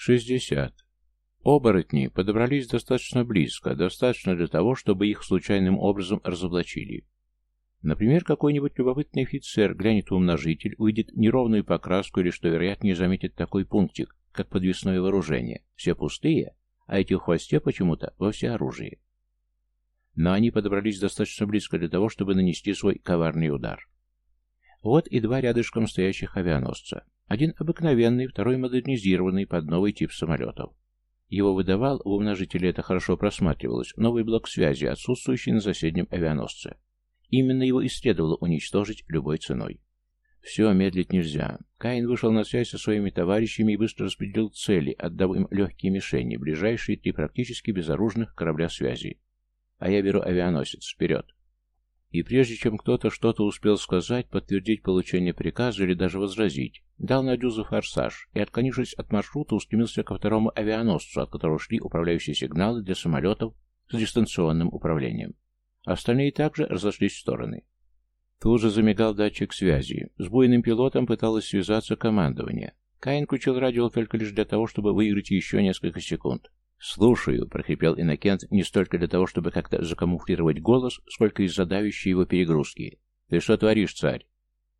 Шестьдесят. Оборотни подобрались достаточно близко, достаточно для того, чтобы их случайным образом разоблачили. Например, какой-нибудь любопытный офицер глянет в умножитель, увидит неровную покраску или, что вероятнее, заметит такой пунктик, как подвесное вооружение. Все пустые, а эти в хвосте почему-то во всеоружии. Но они подобрались достаточно близко для того, чтобы нанести свой коварный удар. Вот и два рядышком стоящих авианосца. Один обыкновенный, второй модернизированный под новый тип самолетов. Его выдавал, в умножителе это хорошо просматривалось, новый блок связи, отсутствующий на соседнем авианосце. Именно его и следовало уничтожить любой ценой. Все, медлить нельзя. Каин вышел на связь со своими товарищами и быстро распределил цели, отдав им легкие мишени, ближайшие три практически безоружных корабля связи. А я беру авианосец. Вперед! И прежде чем кто-то что-то успел сказать, подтвердить получение приказа или даже возразить, дал Надюзу форсаж и, отклонившись от маршрута, устремился ко второму авианосцу, от которого шли управляющие сигналы для самолетов с дистанционным управлением. Остальные также разошлись в стороны. Тут же замигал датчик связи. С буйным пилотом пыталось связаться командование. Каин включил радио только лишь для того, чтобы выиграть еще несколько секунд. «Слушаю», — прохрипел Иннокент не столько для того, чтобы как-то закамуфлировать голос, сколько из-за давящей его перегрузки. «Ты что творишь, царь?»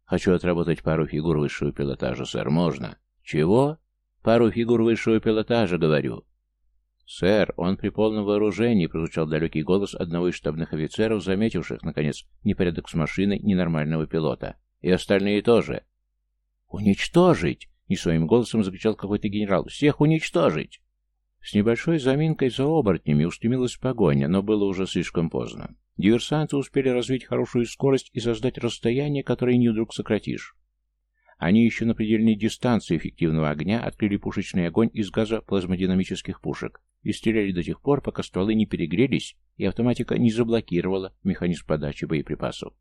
«Хочу отработать пару фигур высшего пилотажа, сэр. Можно?» «Чего?» «Пару фигур высшего пилотажа, говорю». «Сэр, он при полном вооружении», — прозвучал далекий голос одного из штабных офицеров, заметивших, наконец, непорядок с машиной ненормального пилота. «И остальные тоже». «Уничтожить!» — не своим голосом закричал какой-то генерал. «Всех уничтожить!» С небольшой заминкой за оборотнями устремилась погоня, но было уже слишком поздно. Диверсанты успели развить хорошую скорость и создать расстояние, которое не вдруг сократишь. Они еще на предельной дистанции эффективного огня открыли пушечный огонь из газа плазмодинамических пушек и стреляли до тех пор, пока стволы не перегрелись и автоматика не заблокировала механизм подачи боеприпасов.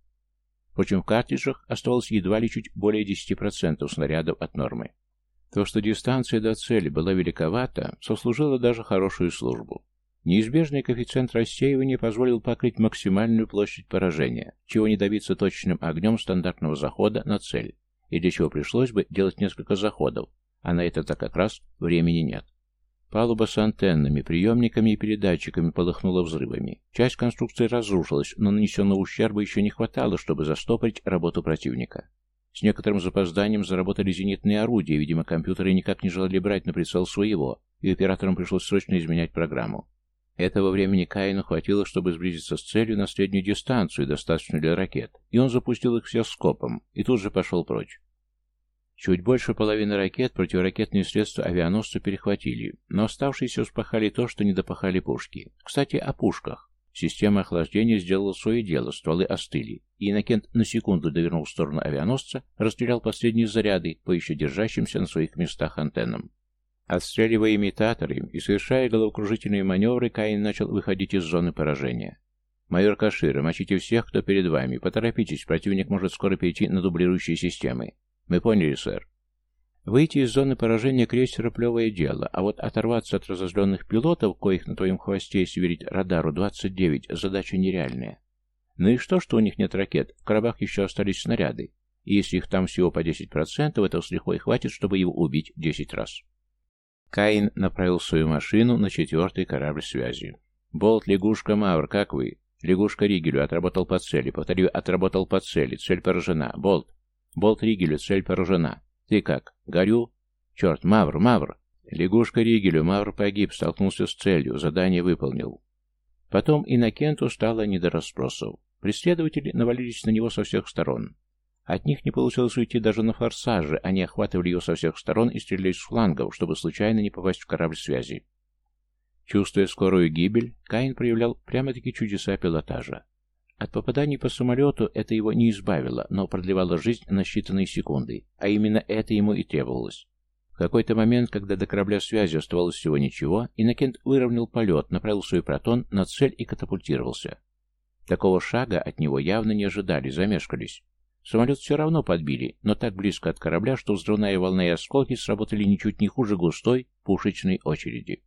Впрочем, в картриджах оставалось едва ли чуть более 10% снарядов от нормы. То, что дистанция до цели была великовата, сослужило даже хорошую службу. Неизбежный коэффициент рассеивания позволил покрыть максимальную площадь поражения, чего не добиться точным огнем стандартного захода на цель, и для чего пришлось бы делать несколько заходов, а на это-то как раз времени нет. Палуба с антеннами, приемниками и передатчиками полыхнула взрывами. Часть конструкции разрушилась, но нанесенного ущерба еще не хватало, чтобы застопорить работу противника. С некоторым запозданием заработали зенитные орудия, видимо, компьютеры никак не желали брать на прицел своего, и операторам пришлось срочно изменять программу. Этого времени Каину хватило, чтобы сблизиться с целью на среднюю дистанцию, достаточную для ракет, и он запустил их все скопом, и тут же пошел прочь. Чуть больше половины ракет противоракетные средства авианосца перехватили, но оставшиеся успахали то, что не допахали пушки. Кстати, о пушках. Система охлаждения сделала свое дело, стволы остыли, и Иннокент на секунду довернул в сторону авианосца, расстрелял последние заряды по еще держащимся на своих местах антеннам. Отстреливая имитаторы и совершая головокружительные маневры, Каин начал выходить из зоны поражения. «Майор Кашира, мочите всех, кто перед вами. Поторопитесь, противник может скоро перейти на дублирующие системы». «Мы поняли, сэр». Выйти из зоны поражения крейсера – плевое дело, а вот оторваться от разозленных пилотов, коих на твоем хвосте и сверить радару 29, задача нереальная. Ну и что, что у них нет ракет, в коробах еще остались снаряды, и если их там всего по 10%, этого с лихвой хватит, чтобы его убить 10 раз. Каин направил свою машину на четвертый корабль связи. «Болт, лягушка, Мавр, как вы?» «Лягушка Ригелю, отработал по цели. Повторю, отработал по цели. Цель поражена. Болт. Болт Ригелю, цель поражена. Ты как? Горю? Черт, Мавр, Мавр! Лягушка Ригелю, Мавр погиб, столкнулся с целью, задание выполнил. Потом Иннокенту стало не до расспросов. Преследователи навалились на него со всех сторон. От них не получилось уйти даже на форсаже, они охватывали его со всех сторон и стреляли с флангов, чтобы случайно не попасть в корабль связи. Чувствуя скорую гибель, Каин проявлял прямо-таки чудеса пилотажа. От попаданий по самолету это его не избавило, но продлевало жизнь на считанные секунды, а именно это ему и требовалось. В какой-то момент, когда до корабля связи оставалось всего ничего, Иннокент выровнял полет, направил свой протон на цель и катапультировался. Такого шага от него явно не ожидали, замешкались. Самолет все равно подбили, но так близко от корабля, что взрывная волна и осколки сработали ничуть не хуже густой пушечной очереди.